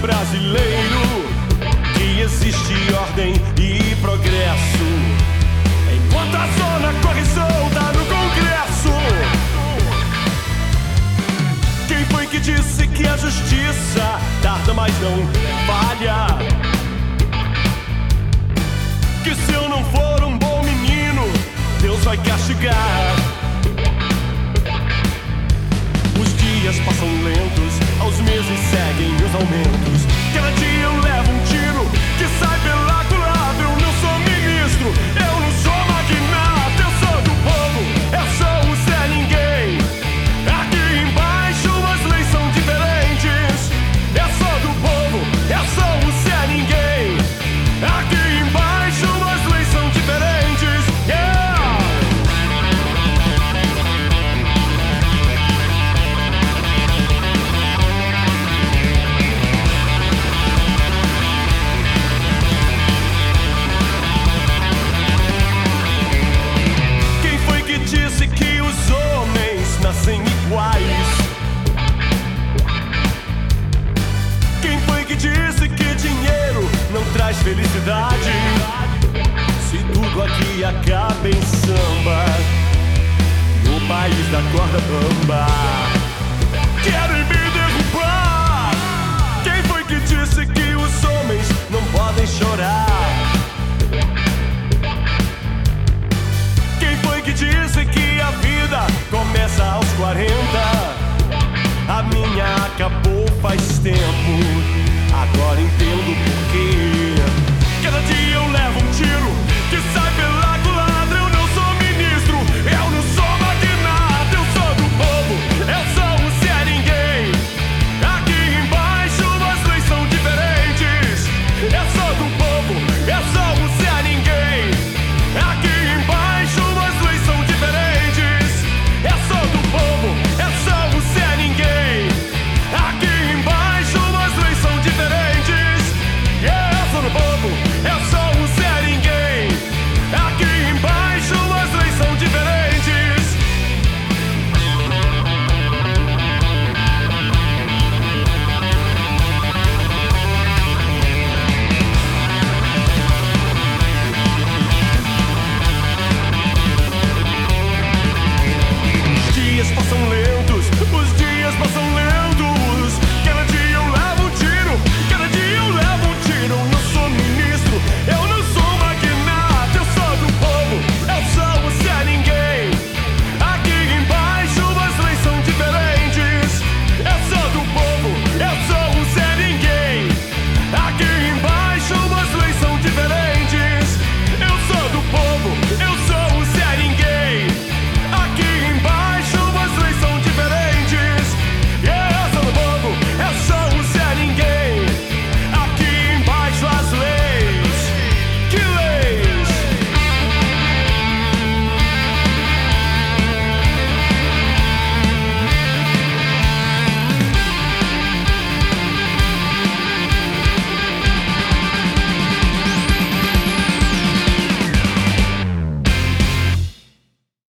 brasileiro que existe ordem e progresso. Enquanto a zona corre solta no Congresso. Quem foi que disse que a justiça tarda, mas não falha? Felicidade? Se tudo aqui acaba em samba, no país da corda bamba, querem me derrubar. Quem foi que disse que os homens não podem chorar? Quem foi que disse que a vida começa aos 40? A minha acabou faz tempo.